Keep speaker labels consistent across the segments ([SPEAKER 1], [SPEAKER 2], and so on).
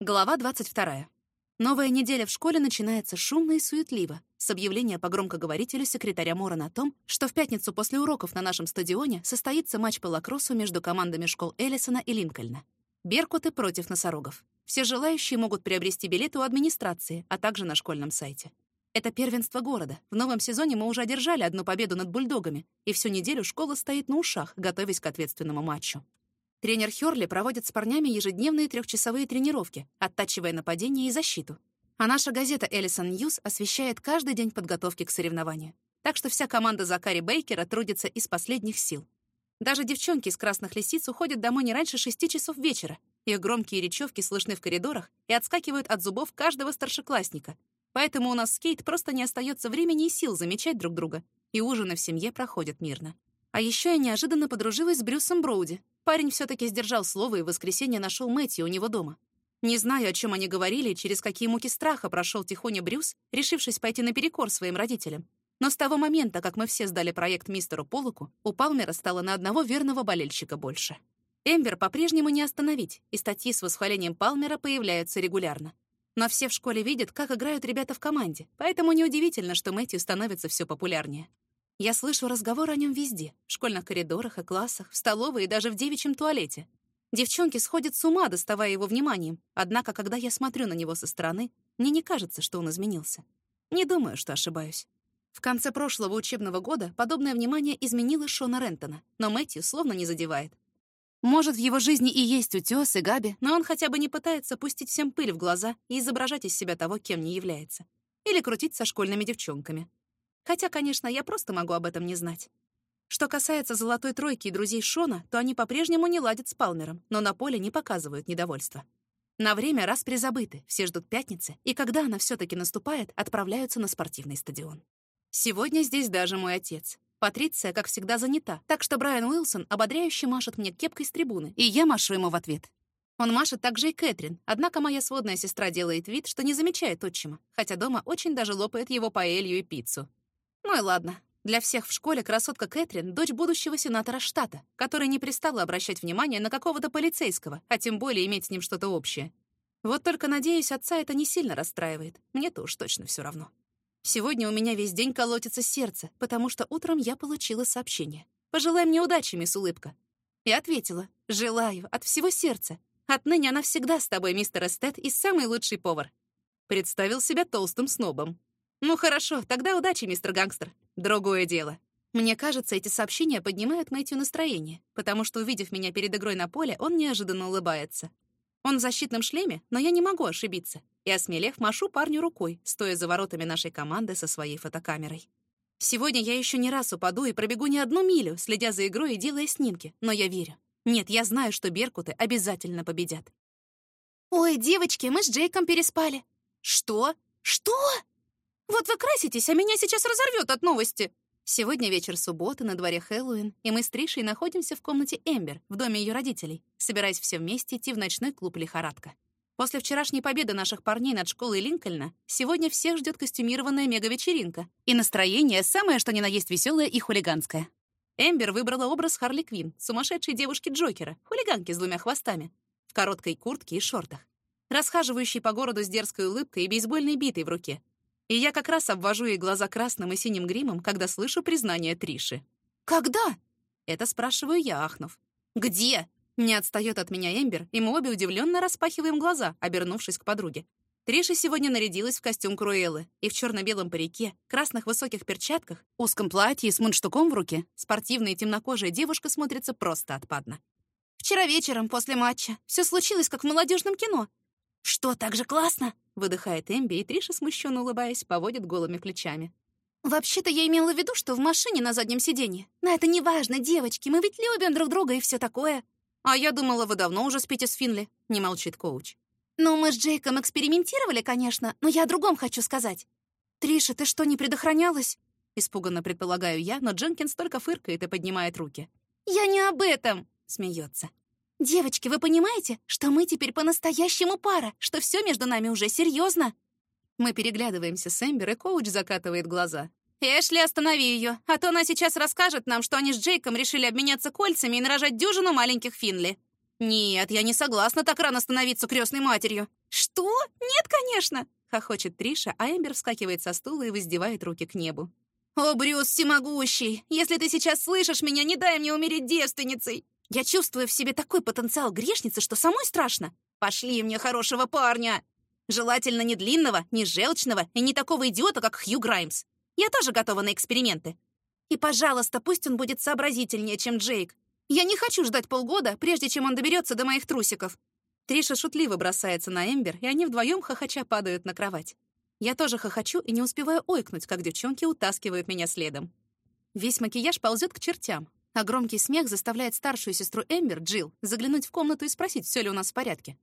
[SPEAKER 1] Глава 22. Новая неделя в школе начинается шумно и суетливо, с объявления по громкоговорителю секретаря Морона о том, что в пятницу после уроков на нашем стадионе состоится матч по лакроссу между командами школ Эллисона и Линкольна. Беркуты против носорогов. Все желающие могут приобрести билеты у администрации, а также на школьном сайте. Это первенство города. В новом сезоне мы уже одержали одну победу над бульдогами, и всю неделю школа стоит на ушах, готовясь к ответственному матчу. Тренер Хёрли проводит с парнями ежедневные трехчасовые тренировки, оттачивая нападение и защиту. А наша газета «Эллисон Ньюс» освещает каждый день подготовки к соревнованию. Так что вся команда Закари Бейкера трудится из последних сил. Даже девчонки из «Красных лисиц» уходят домой не раньше шести часов вечера. Их громкие речевки слышны в коридорах и отскакивают от зубов каждого старшеклассника. Поэтому у нас с Кейт просто не остается времени и сил замечать друг друга, и ужины в семье проходят мирно. А еще я неожиданно подружилась с Брюсом Броуди, Парень все-таки сдержал слово и в воскресенье нашел Мэтью у него дома. Не знаю, о чем они говорили, через какие муки страха прошел тихоня Брюс, решившись пойти наперекор своим родителям. Но с того момента, как мы все сдали проект мистеру Полоку, у Палмера стало на одного верного болельщика больше. Эмбер по-прежнему не остановить, и статьи с восхвалением Палмера появляются регулярно. Но все в школе видят, как играют ребята в команде, поэтому неудивительно, что Мэтью становится все популярнее. Я слышу разговор о нем везде — в школьных коридорах и классах, в столовой и даже в девичьем туалете. Девчонки сходят с ума, доставая его вниманием, однако, когда я смотрю на него со стороны, мне не кажется, что он изменился. Не думаю, что ошибаюсь. В конце прошлого учебного года подобное внимание изменило Шона Рентона, но Мэтью словно не задевает. Может, в его жизни и есть утёс и Габи, но он хотя бы не пытается пустить всем пыль в глаза и изображать из себя того, кем не является. Или крутить со школьными девчонками. Хотя, конечно, я просто могу об этом не знать. Что касается «Золотой тройки» и друзей Шона, то они по-прежнему не ладят с Палмером, но на поле не показывают недовольства. На время раз призабыты, все ждут пятницы, и когда она все таки наступает, отправляются на спортивный стадион. Сегодня здесь даже мой отец. Патриция, как всегда, занята, так что Брайан Уилсон ободряюще машет мне кепкой с трибуны, и я машу ему в ответ. Он машет также и Кэтрин, однако моя сводная сестра делает вид, что не замечает отчима, хотя дома очень даже лопает его паэлью и пиццу. Ну и ладно. Для всех в школе красотка Кэтрин — дочь будущего сенатора штата, который не пристала обращать внимание на какого-то полицейского, а тем более иметь с ним что-то общее. Вот только, надеюсь, отца это не сильно расстраивает. Мне-то уж точно все равно. Сегодня у меня весь день колотится сердце, потому что утром я получила сообщение. «Пожелай мне удачи, мисс Улыбка». И ответила «Желаю, от всего сердца. Отныне она всегда с тобой, мистер Эстет, и самый лучший повар». Представил себя толстым снобом. «Ну хорошо, тогда удачи, мистер Гангстер. Другое дело». Мне кажется, эти сообщения поднимают Мэтью настроение, потому что, увидев меня перед игрой на поле, он неожиданно улыбается. Он в защитном шлеме, но я не могу ошибиться. И, осмелев, машу парню рукой, стоя за воротами нашей команды со своей фотокамерой. Сегодня я еще не раз упаду и пробегу не одну милю, следя за игрой и делая снимки, но я верю. Нет, я знаю, что беркуты обязательно победят. «Ой, девочки, мы с Джейком переспали». «Что? Что?» Вот вы краситесь, а меня сейчас разорвет от новости. Сегодня вечер субботы, на дворе Хэллоуин, и мы с Тришей находимся в комнате Эмбер, в доме ее родителей, собираясь все вместе идти в ночной клуб «Лихорадка». После вчерашней победы наших парней над школой Линкольна сегодня всех ждет костюмированная мега-вечеринка. И настроение самое, что ни на есть веселое и хулиганское. Эмбер выбрала образ Харли Квин, сумасшедшей девушки Джокера, хулиганки с двумя хвостами, в короткой куртке и шортах, расхаживающей по городу с дерзкой улыбкой и бейсбольной битой в руке, и я как раз обвожу ей глаза красным и синим гримом, когда слышу признание Триши. «Когда?» — это спрашиваю я, ахнув. «Где?» — не отстает от меня Эмбер, и мы обе удивленно распахиваем глаза, обернувшись к подруге. Триша сегодня нарядилась в костюм Круэллы и в черно белом парике, красных высоких перчатках, узком платье с мундштуком в руке. Спортивная и темнокожая девушка смотрится просто отпадно. «Вчера вечером, после матча, все случилось, как в молодежном кино. Что, так же классно?» Выдыхает Эмби, и Триша, смущенно улыбаясь, поводит голыми плечами. «Вообще-то я имела в виду, что в машине на заднем сиденье. Но это не важно, девочки, мы ведь любим друг друга и все такое». «А я думала, вы давно уже спите с Финли», — не молчит коуч. «Ну, мы с Джейком экспериментировали, конечно, но я о другом хочу сказать. Триша, ты что, не предохранялась?» Испуганно предполагаю я, но Дженкинс только фыркает и поднимает руки. «Я не об этом!» — смеется. «Девочки, вы понимаете, что мы теперь по-настоящему пара, что все между нами уже серьезно?» Мы переглядываемся с Эмбер, и коуч закатывает глаза. «Эшли, останови ее, а то она сейчас расскажет нам, что они с Джейком решили обменяться кольцами и нарожать дюжину маленьких Финли». «Нет, я не согласна так рано становиться крестной матерью». «Что? Нет, конечно!» — хохочет Триша, а Эмбер вскакивает со стула и воздевает руки к небу. «О, Брюс всемогущий! Если ты сейчас слышишь меня, не дай мне умереть девственницей! Я чувствую в себе такой потенциал грешницы, что самой страшно. Пошли мне хорошего парня! Желательно не длинного, не желчного и не такого идиота, как Хью Граймс. Я тоже готова на эксперименты. И, пожалуйста, пусть он будет сообразительнее, чем Джейк. Я не хочу ждать полгода, прежде чем он доберется до моих трусиков. Триша шутливо бросается на Эмбер, и они вдвоем хохоча падают на кровать. Я тоже хохочу и не успеваю ойкнуть, как девчонки утаскивают меня следом. Весь макияж ползет к чертям, а громкий смех заставляет старшую сестру Эмбер, Джилл, заглянуть в комнату и спросить, все ли у нас в порядке.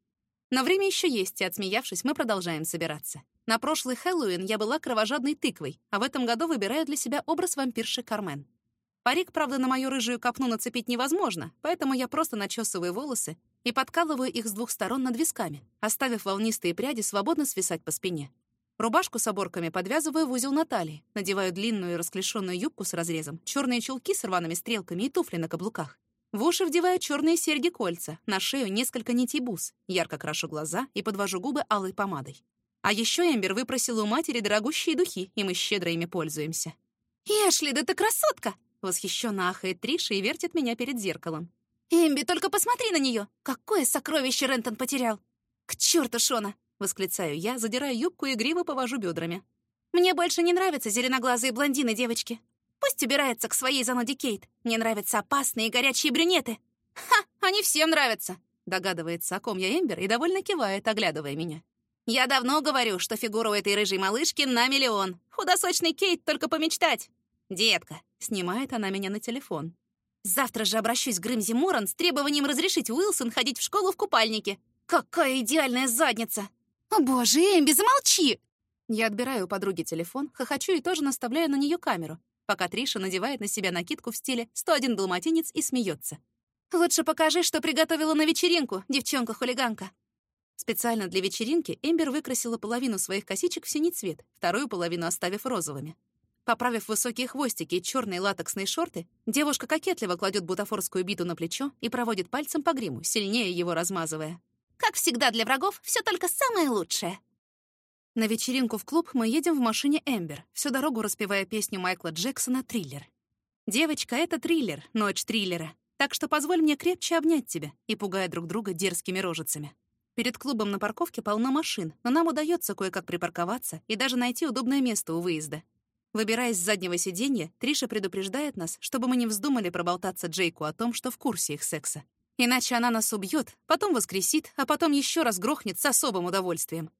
[SPEAKER 1] Но время еще есть, и, отсмеявшись, мы продолжаем собираться. На прошлый Хэллоуин я была кровожадной тыквой, а в этом году выбираю для себя образ вампирши Кармен. Парик, правда, на мою рыжую копну нацепить невозможно, поэтому я просто начесываю волосы и подкалываю их с двух сторон над висками, оставив волнистые пряди свободно свисать по спине. Рубашку с оборками подвязываю в узел на талии, надеваю длинную расклешенную юбку с разрезом, черные чулки с рваными стрелками и туфли на каблуках. В уши вдеваю черные серьги-кольца, на шею несколько нитей бус, ярко крашу глаза и подвожу губы алой помадой. А еще Эмбер выпросила у матери дорогущие духи, и мы щедро ими пользуемся. «Эшли, да ты красотка!» Восхищенно ахает Триша и вертит меня перед зеркалом. «Эмби, только посмотри на нее! Какое сокровище Рентон потерял!» «К черту, Шона!» — восклицаю я, задирая юбку и игриво повожу бедрами. «Мне больше не нравятся зеленоглазые блондины, девочки. Пусть убирается к своей зануде Кейт. Мне нравятся опасные горячие брюнеты». «Ха! Они всем нравятся!» — догадывается, о ком я Эмбер, и довольно кивает, оглядывая меня. «Я давно говорю, что фигура у этой рыжей малышки на миллион. Худосочный Кейт только помечтать. «Детка», — снимает она меня на телефон. «Завтра же обращусь к Грымзи Моран с требованием разрешить Уилсон ходить в школу в купальнике. Какая идеальная задница!» «О боже, Эмби, замолчи!» Я отбираю у подруги телефон, хохочу и тоже наставляю на нее камеру, пока Триша надевает на себя накидку в стиле «101 далматинец» и смеется. «Лучше покажи, что приготовила на вечеринку, девчонка-хулиганка». Специально для вечеринки Эмбер выкрасила половину своих косичек в синий цвет, вторую половину оставив розовыми. Поправив высокие хвостики и черные латексные шорты, девушка кокетливо кладет бутафорскую биту на плечо и проводит пальцем по гриму, сильнее его размазывая. Как всегда для врагов, все только самое лучшее. На вечеринку в клуб мы едем в машине Эмбер, всю дорогу распевая песню Майкла Джексона «Триллер». «Девочка, это триллер, ночь триллера, так что позволь мне крепче обнять тебя» и пугая друг друга дерзкими рожицами. Перед клубом на парковке полно машин, но нам удается кое-как припарковаться и даже найти удобное место у выезда. Выбираясь с заднего сиденья, Триша предупреждает нас, чтобы мы не вздумали проболтаться Джейку о том, что в курсе их секса. Иначе она нас убьет, потом воскресит, а потом еще раз грохнет с особым удовольствием.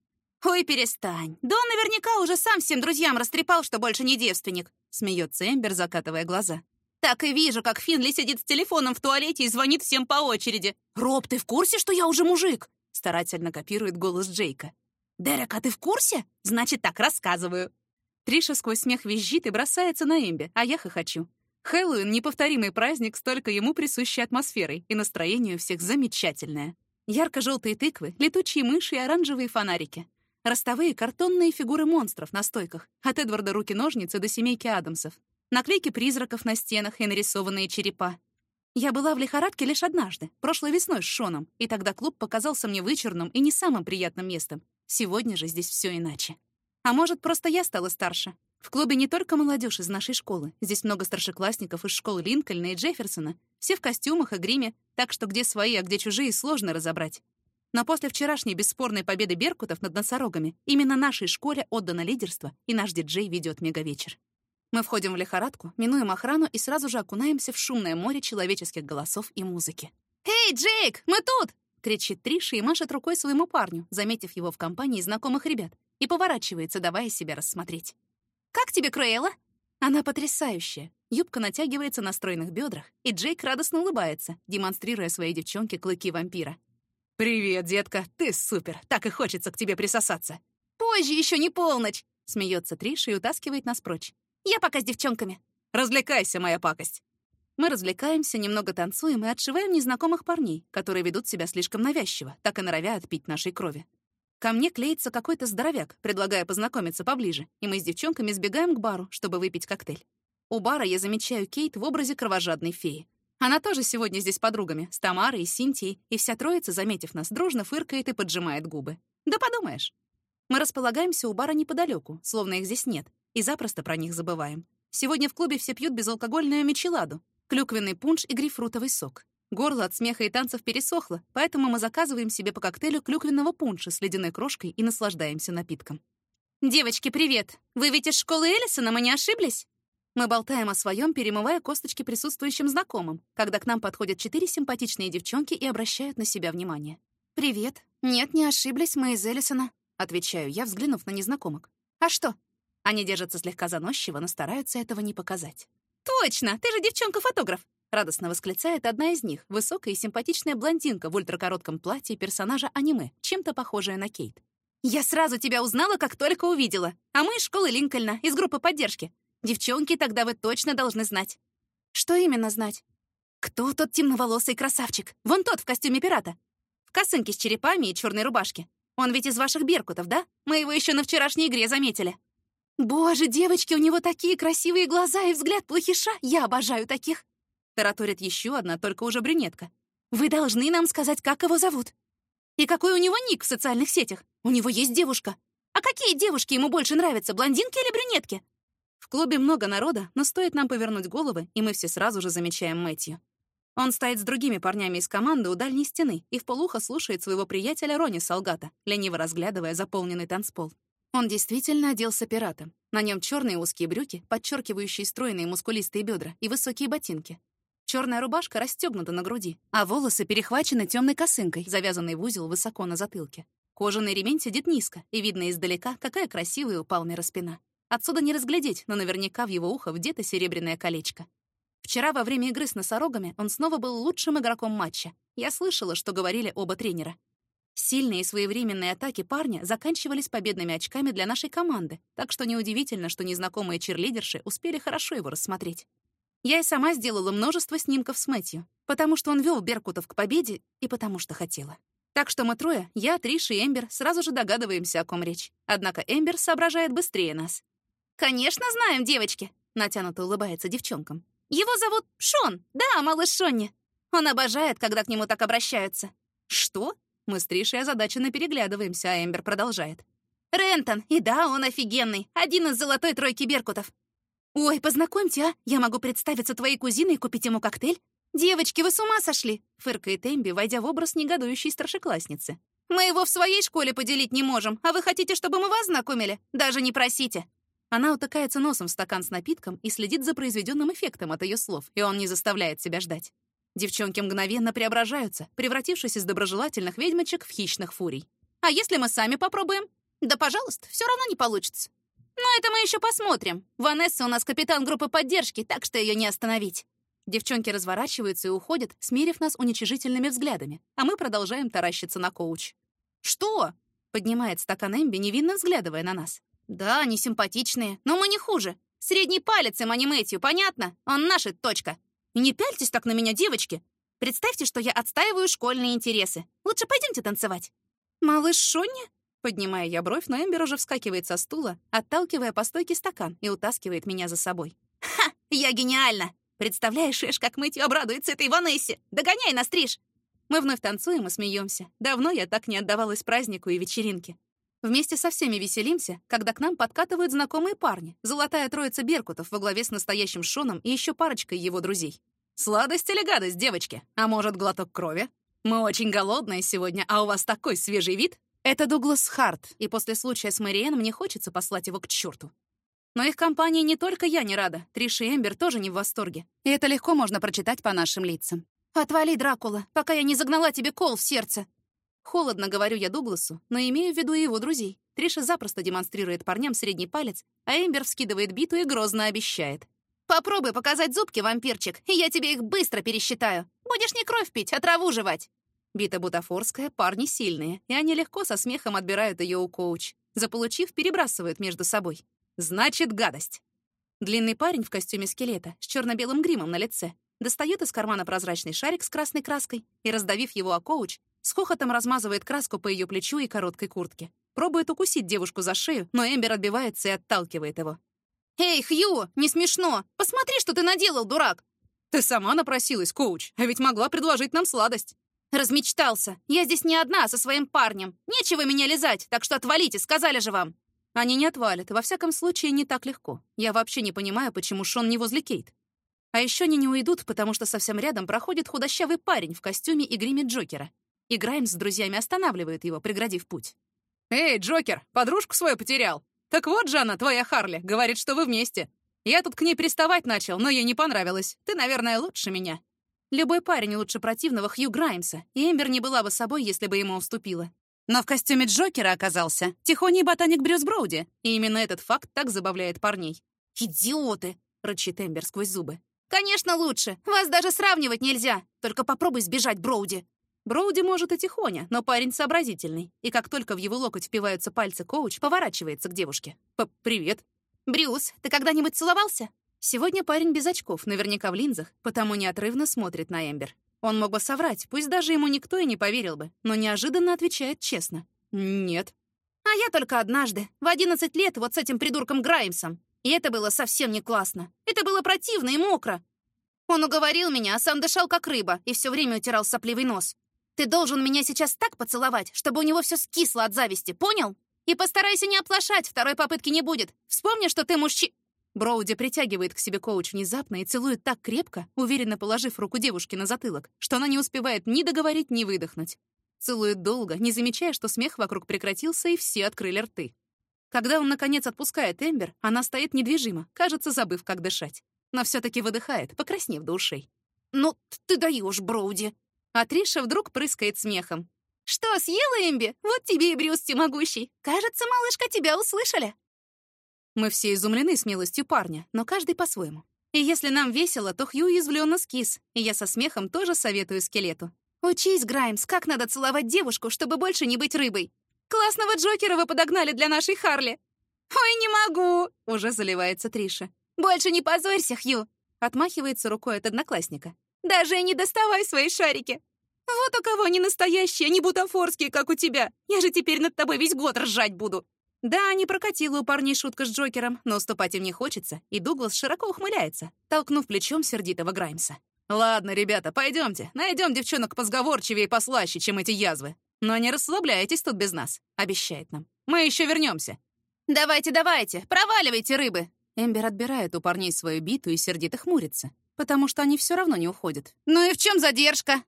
[SPEAKER 1] «Ой, перестань! Да он наверняка уже сам всем друзьям растрепал, что больше не девственник!» — смеется Эмбер, закатывая глаза. «Так и вижу, как Финли сидит с телефоном в туалете и звонит всем по очереди. Роб, ты в курсе, что я уже мужик?» — старательно копирует голос Джейка. «Дерек, а ты в курсе? Значит, так рассказываю. Триша сквозь смех визжит и бросается на Эмби, а я хохочу. Хэллоуин — неповторимый праздник с только ему присущей атмосферой, и настроение у всех замечательное. Ярко-желтые тыквы, летучие мыши и оранжевые фонарики. Ростовые картонные фигуры монстров на стойках, от Эдварда руки-ножницы до семейки Адамсов. Наклейки призраков на стенах и нарисованные черепа. Я была в лихорадке лишь однажды, прошлой весной с Шоном, и тогда клуб показался мне вычурным и не самым приятным местом. Сегодня же здесь все иначе. А может, просто я стала старше. В клубе не только молодежь из нашей школы. Здесь много старшеклассников из школ Линкольна и Джефферсона. Все в костюмах и гриме, так что где свои, а где чужие, сложно разобрать. Но после вчерашней бесспорной победы беркутов над носорогами именно нашей школе отдано лидерство, и наш диджей ведет мегавечер. Мы входим в лихорадку, минуем охрану и сразу же окунаемся в шумное море человеческих голосов и музыки. «Эй, Джейк, мы тут!» — кричит Триша и машет рукой своему парню, заметив его в компании знакомых ребят, и поворачивается, давая себя рассмотреть. «Как тебе, Круэлла?» Она потрясающая. Юбка натягивается на стройных бедрах, и Джейк радостно улыбается, демонстрируя своей девчонке клыки вампира. «Привет, детка, ты супер, так и хочется к тебе присосаться». «Позже еще не полночь!» — смеется Триша и утаскивает нас прочь. «Я пока с девчонками». «Развлекайся, моя пакость». Мы развлекаемся, немного танцуем и отшиваем незнакомых парней, которые ведут себя слишком навязчиво, так и норовя отпить нашей крови. Ко мне клеится какой-то здоровяк, предлагая познакомиться поближе, и мы с девчонками сбегаем к бару, чтобы выпить коктейль. У бара я замечаю Кейт в образе кровожадной феи. Она тоже сегодня здесь подругами, с Тамарой и Синтией, и вся троица, заметив нас, дружно фыркает и поджимает губы. Да подумаешь. Мы располагаемся у бара неподалеку, словно их здесь нет, и запросто про них забываем. Сегодня в клубе все пьют безалкогольную мичеладу, клюквенный пунш и грейпфрутовый сок. Горло от смеха и танцев пересохло, поэтому мы заказываем себе по коктейлю клюквенного пунша с ледяной крошкой и наслаждаемся напитком. «Девочки, привет! Вы ведь из школы Эллисона, мы не ошиблись?» Мы болтаем о своем, перемывая косточки присутствующим знакомым, когда к нам подходят четыре симпатичные девчонки и обращают на себя внимание. «Привет. Нет, не ошиблись, мы из Эллисона», — отвечаю я, взглянув на незнакомок. «А что?» Они держатся слегка заносчиво, но стараются этого не показать. «Точно! Ты же девчонка-фотограф!» — радостно восклицает одна из них, высокая и симпатичная блондинка в ультракоротком платье персонажа аниме, чем-то похожая на Кейт. «Я сразу тебя узнала, как только увидела. А мы из школы Линкольна, из группы поддержки. Девчонки, тогда вы точно должны знать. Что именно знать? Кто тот темноволосый красавчик? Вон тот в костюме пирата. В косынке с черепами и черной рубашке. Он ведь из ваших беркутов, да? Мы его еще на вчерашней игре заметили. Боже, девочки, у него такие красивые глаза и взгляд плохиша. Я обожаю таких. Тараторит еще одна, только уже брюнетка. Вы должны нам сказать, как его зовут. И какой у него ник в социальных сетях. У него есть девушка. А какие девушки ему больше нравятся, блондинки или брюнетки? В клубе много народа, но стоит нам повернуть головы, и мы все сразу же замечаем Мэтью. Он стоит с другими парнями из команды у дальней стены и вполуха слушает своего приятеля Рони Салгата, лениво разглядывая заполненный танцпол. Он действительно оделся пиратом. На нем черные узкие брюки, подчеркивающие стройные мускулистые бедра и высокие ботинки. Черная рубашка расстегнута на груди, а волосы перехвачены темной косынкой, завязанной в узел высоко на затылке. Кожаный ремень сидит низко, и видно издалека, какая красивая у Палмера спина. Отсюда не разглядеть, но наверняка в его ухо вдето серебряное колечко. Вчера во время игры с носорогами он снова был лучшим игроком матча. Я слышала, что говорили оба тренера. Сильные и своевременные атаки парня заканчивались победными очками для нашей команды, так что неудивительно, что незнакомые черлидерши успели хорошо его рассмотреть. Я и сама сделала множество снимков с Мэтью, потому что он вел Беркутов к победе и потому что хотела. Так что мы трое, я, Триш и Эмбер, сразу же догадываемся, о ком речь. Однако Эмбер соображает быстрее нас. «Конечно знаем, девочки!» — натянуто улыбается девчонкам. «Его зовут Шон! Да, малыш Шонни! Он обожает, когда к нему так обращаются!» «Что?» Мы с Тришей озадаченно переглядываемся, а Эмбер продолжает. «Рентон! И да, он офигенный! Один из золотой тройки беркутов!» «Ой, познакомьте, а! Я могу представиться твоей кузиной и купить ему коктейль?» «Девочки, вы с ума сошли!» — фыркает Эмби, войдя в образ негодующей старшеклассницы. «Мы его в своей школе поделить не можем, а вы хотите, чтобы мы вас знакомили? Даже не просите!» Она утыкается носом в стакан с напитком и следит за произведенным эффектом от ее слов, и он не заставляет себя ждать. Девчонки мгновенно преображаются, превратившись из доброжелательных ведьмочек в хищных фурий. «А если мы сами попробуем?» «Да, пожалуйста, все равно не получится». «Но это мы еще посмотрим. Ванесса у нас капитан группы поддержки, так что ее не остановить». Девчонки разворачиваются и уходят, смерив нас уничижительными взглядами, а мы продолжаем таращиться на коуч. «Что?» — поднимает стакан Эмби, невинно взглядывая на нас. «Да, они симпатичные, но мы не хуже. Средний палец им, а не Мэтью, понятно? Он наша точка. И не пяльтесь так на меня, девочки. Представьте, что я отстаиваю школьные интересы. Лучше пойдемте танцевать». «Малыш Шонни?» Поднимая я бровь, но Эмбер уже вскакивает со стула, отталкивая по стойке стакан и утаскивает меня за собой. «Ха! Я гениальна! Представляешь, Эш, как Мэтью обрадуется этой Ванессе! Догоняй нас, Триш!» Мы вновь танцуем и смеемся. Давно я так не отдавалась празднику и вечеринке. Вместе со всеми веселимся, когда к нам подкатывают знакомые парни, золотая троица Беркутов во главе с настоящим Шоном и еще парочкой его друзей. «Сладость или гадость, девочки? А может, глоток крови? Мы очень голодные сегодня, а у вас такой свежий вид!» Это Дуглас Харт, и после случая с Мэриэн мне хочется послать его к черту. Но их компании не только я не рада, Триш и Эмбер тоже не в восторге. И это легко можно прочитать по нашим лицам. «Отвали, Дракула, пока я не загнала тебе кол в сердце!» Холодно говорю я Дугласу, но имею в виду и его друзей. Триша запросто демонстрирует парням средний палец, а Эмбер вскидывает биту и грозно обещает. «Попробуй показать зубки, вампирчик, и я тебе их быстро пересчитаю. Будешь не кровь пить, а траву жевать». Бита бутафорская, парни сильные, и они легко со смехом отбирают ее у коуч. Заполучив, перебрасывают между собой. «Значит, гадость». Длинный парень в костюме скелета с черно белым гримом на лице достает из кармана прозрачный шарик с красной краской и, раздавив его о коуч, с хохотом размазывает краску по ее плечу и короткой куртке. Пробует укусить девушку за шею, но Эмбер отбивается и отталкивает его. «Эй, Хью, не смешно! Посмотри, что ты наделал, дурак!»
[SPEAKER 2] Ты сама напросилась, коуч, а ведь могла предложить нам сладость.
[SPEAKER 1] Размечтался. Я здесь не одна, а со своим парнем. Нечего меня лизать, так что отвалите, сказали же вам.
[SPEAKER 2] Они не отвалят, во всяком случае, не так легко. Я вообще не понимаю, почему Шон не возле Кейт. А еще они не уйдут, потому что совсем рядом проходит худощавый парень в костюме и гриме Джокера. И Граймс с друзьями останавливает его, преградив путь. «Эй, Джокер, подружку свою потерял. Так вот, Жанна, твоя Харли, говорит, что вы вместе. Я тут к ней приставать начал, но ей не понравилось. Ты, наверное, лучше меня». Любой парень лучше противного Хью Граймса, и Эмбер не была бы собой, если бы ему уступила. Но в костюме Джокера оказался тихоний ботаник Брюс Броуди, и именно этот факт так забавляет парней.
[SPEAKER 1] «Идиоты!»
[SPEAKER 2] — рычит Эмбер сквозь зубы.
[SPEAKER 1] «Конечно лучше! Вас даже сравнивать нельзя! Только попробуй сбежать, Броуди!»
[SPEAKER 2] Броуди может и тихоня, но парень сообразительный, и как только в его локоть впиваются пальцы коуч, поворачивается к девушке. П «Привет!»
[SPEAKER 1] «Брюс, ты когда-нибудь целовался?»
[SPEAKER 2] Сегодня парень без очков, наверняка в линзах, потому неотрывно смотрит на Эмбер. Он мог бы соврать, пусть даже ему никто и не поверил бы, но неожиданно отвечает честно. «Нет».
[SPEAKER 1] «А я только однажды, в 11 лет, вот с этим придурком Граймсом. И это было совсем не классно. Это было противно и мокро. Он уговорил меня, а сам дышал как рыба и все время утирал сопливый нос. Ты должен меня сейчас так поцеловать, чтобы у него все скисло от зависти, понял? И постарайся не оплошать, второй попытки не будет. Вспомни, что ты мужчина.
[SPEAKER 2] Броуди притягивает к себе коуч внезапно и целует так крепко, уверенно положив руку девушки на затылок, что она не успевает ни договорить, ни выдохнуть. Целует долго, не замечая, что смех вокруг прекратился, и все открыли рты. Когда он, наконец, отпускает Эмбер, она стоит недвижимо, кажется, забыв, как дышать. Но все таки выдыхает, покраснев до ушей.
[SPEAKER 1] «Ну, ты даешь, Броуди!»
[SPEAKER 2] А Триша вдруг прыскает смехом.
[SPEAKER 1] «Что, съела Эмби? Вот тебе и Брюс всемогущий! Кажется, малышка, тебя услышали!»
[SPEAKER 2] Мы все изумлены смелостью парня, но каждый по-своему. И если нам весело, то Хью уязвленно скис, и я со смехом тоже советую скелету.
[SPEAKER 1] «Учись, Граймс, как надо целовать девушку, чтобы больше не быть рыбой. Классного Джокера вы подогнали для нашей Харли!» «Ой, не могу!» — уже заливается Триша. «Больше не позорься, Хью!» — отмахивается рукой от одноклассника. «Даже не доставай свои шарики! Вот у кого не настоящие, не бутафорские, как у тебя! Я же теперь над тобой весь год ржать буду!»
[SPEAKER 2] Да, не прокатила у парней шутка с Джокером, но уступать им не хочется, и Дуглас широко ухмыляется, толкнув плечом сердитого Граймса. «Ладно, ребята, пойдемте, найдем девчонок позговорчивее и послаще, чем эти язвы. Но не расслабляйтесь тут без нас», — обещает нам. «Мы еще вернемся.
[SPEAKER 1] «Давайте, давайте, проваливайте, рыбы!»
[SPEAKER 2] Эмбер отбирает у парней свою биту и сердито хмурится, потому что они все равно не уходят.
[SPEAKER 1] «Ну и в чем задержка?»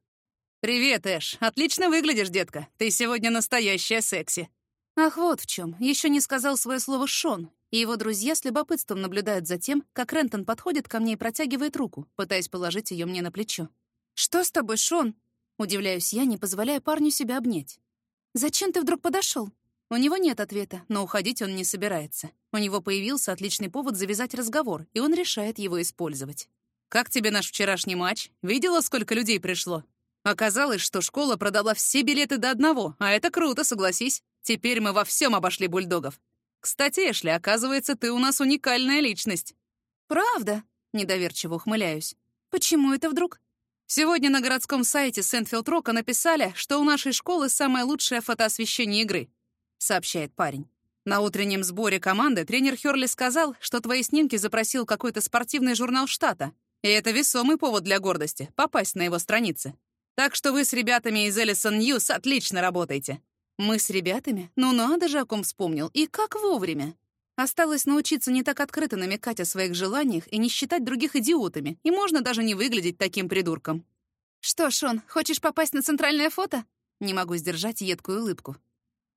[SPEAKER 2] «Привет, Эш. Отлично выглядишь, детка. Ты сегодня настоящая секси». Ах, вот в чем. Еще не сказал свое слово Шон, и его друзья с любопытством наблюдают за тем, как Рентон подходит ко мне и протягивает руку, пытаясь положить ее мне на плечо. «Что с тобой, Шон?» Удивляюсь я, не позволяя парню себя обнять. «Зачем ты вдруг подошел? У него нет ответа, но уходить он не собирается. У него появился отличный повод завязать разговор, и он решает его использовать. «Как тебе наш вчерашний матч? Видела, сколько людей пришло?» Оказалось, что школа продала все билеты до одного, а это круто, согласись. Теперь мы во всем обошли бульдогов. Кстати, Эшли, оказывается, ты у нас уникальная личность.
[SPEAKER 1] Правда? Недоверчиво ухмыляюсь. Почему это вдруг?
[SPEAKER 2] Сегодня на городском сайте Сентфилд Рока написали, что у нашей школы самое лучшее фотоосвещение игры, сообщает парень. На утреннем сборе команды тренер Хёрли сказал, что твои снимки запросил какой-то спортивный журнал штата. И это весомый повод для гордости — попасть на его страницы. Так что вы с ребятами из Эллисон Ньюс отлично работаете. Мы с ребятами? Ну надо же, о ком вспомнил. И как вовремя. Осталось научиться не так открыто намекать о своих желаниях и не считать других идиотами, и можно даже не выглядеть таким придурком.
[SPEAKER 1] «Что, Шон, хочешь попасть на центральное фото?» Не могу сдержать едкую улыбку.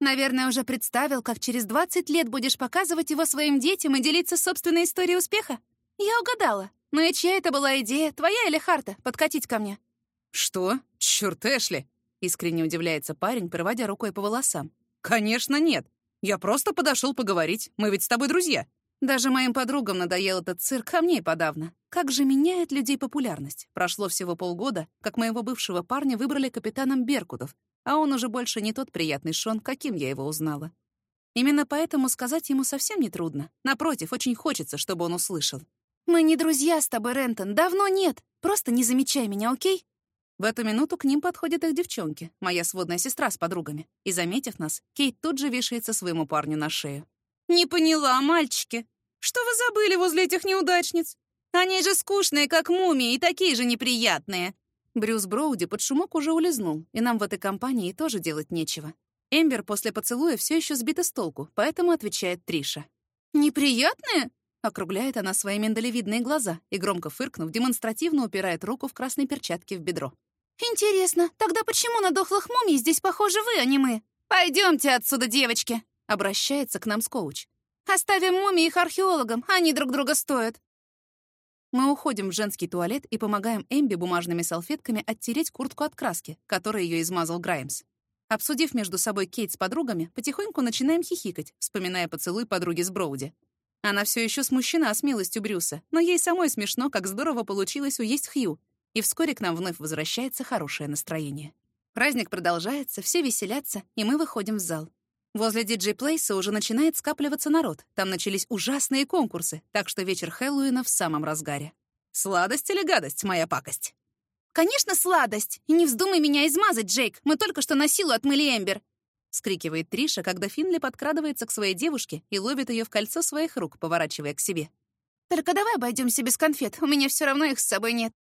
[SPEAKER 1] «Наверное, уже представил, как через 20 лет будешь показывать его своим детям и делиться собственной историей успеха? Я угадала. Ну и чья это была идея, твоя или Харта, подкатить ко мне?»
[SPEAKER 2] «Что? Чёрт, Эшли! Искренне удивляется парень, проводя рукой по волосам. «Конечно нет. Я просто подошел поговорить. Мы ведь с тобой друзья». Даже моим подругам надоел этот цирк, а мне и подавно. Как же меняет людей популярность. Прошло всего полгода, как моего бывшего парня выбрали капитаном Беркутов, а он уже больше не тот приятный Шон, каким я его узнала. Именно поэтому сказать ему совсем не трудно. Напротив, очень хочется, чтобы он услышал.
[SPEAKER 1] «Мы не друзья с тобой, Рентон, давно нет. Просто не замечай меня, окей?»
[SPEAKER 2] В эту минуту к ним подходят их девчонки, моя сводная сестра с подругами. И, заметив нас, Кейт тут же вешается своему парню на шею.
[SPEAKER 1] «Не поняла, мальчики. Что вы забыли возле этих неудачниц?»
[SPEAKER 2] Они же скучные, как мумии, и такие же неприятные!»
[SPEAKER 1] Брюс Броуди под шумок уже улизнул, и нам в этой компании тоже делать нечего. Эмбер после поцелуя все еще сбита с толку, поэтому отвечает Триша.
[SPEAKER 2] «Неприятные?»
[SPEAKER 1] — округляет она свои миндалевидные глаза и, громко фыркнув, демонстративно упирает руку в красной перчатке в бедро.
[SPEAKER 2] «Интересно, тогда почему на дохлых мумий здесь похожи вы, а не мы? Пойдемте отсюда, девочки!»
[SPEAKER 1] — обращается к нам скоуч.
[SPEAKER 2] «Оставим мумии их археологам, они друг друга стоят.
[SPEAKER 1] Мы уходим в женский туалет и помогаем Эмби бумажными салфетками оттереть куртку от краски, которой ее измазал Граймс. Обсудив между собой Кейт с подругами, потихоньку начинаем хихикать, вспоминая поцелуй подруги с Броуди. Она все еще смущена смелостью Брюса, но ей самой смешно, как здорово получилось уесть Хью, и вскоре к нам вновь возвращается хорошее настроение. Праздник продолжается, все веселятся, и мы выходим в зал. Возле диджей-плейса уже начинает скапливаться народ. Там начались ужасные конкурсы, так что вечер Хэллоуина в самом разгаре. Сладость или гадость, моя пакость?
[SPEAKER 2] «Конечно, сладость! И не вздумай меня измазать, Джейк! Мы только что на силу отмыли Эмбер!»
[SPEAKER 1] — скрикивает Триша, когда Финли подкрадывается к своей девушке и ловит ее в кольцо своих рук, поворачивая к себе.
[SPEAKER 2] «Только давай обойдемся без конфет, у меня все равно их с собой нет».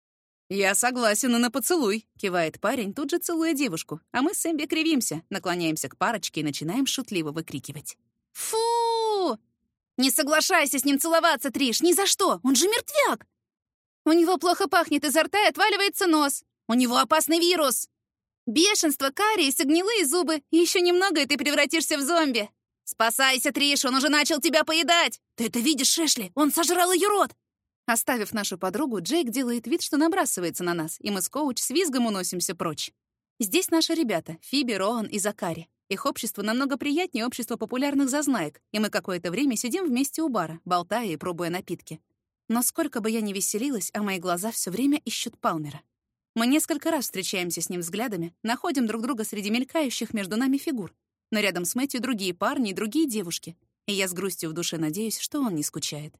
[SPEAKER 1] «Я согласен и на поцелуй», — кивает парень, тут же целуя девушку, а мы с Эмби кривимся, наклоняемся к парочке и начинаем шутливо выкрикивать.
[SPEAKER 2] «Фу! Не соглашайся с ним целоваться, Триш, ни за что, он же мертвяк! У него плохо пахнет изо рта и отваливается нос. У него опасный вирус. Бешенство, кариес и гнилые зубы. Еще немного, и ты превратишься в зомби. Спасайся, Триш, он уже начал тебя поедать. Ты это видишь, Эшли? Он сожрал ее рот.
[SPEAKER 1] Оставив нашу подругу, Джейк делает вид, что набрасывается на нас, и мы с Коуч с визгом уносимся прочь. Здесь наши ребята — Фиби, Роан и Закари. Их общество намного приятнее общества популярных зазнаек, и мы какое-то время сидим вместе у бара, болтая и пробуя напитки. Но сколько бы я ни веселилась, а мои глаза все время ищут Палмера. Мы несколько раз встречаемся с ним взглядами, находим друг друга среди мелькающих между нами фигур. Но рядом с Мэтью другие парни и другие девушки, и я с грустью в душе надеюсь, что он не скучает.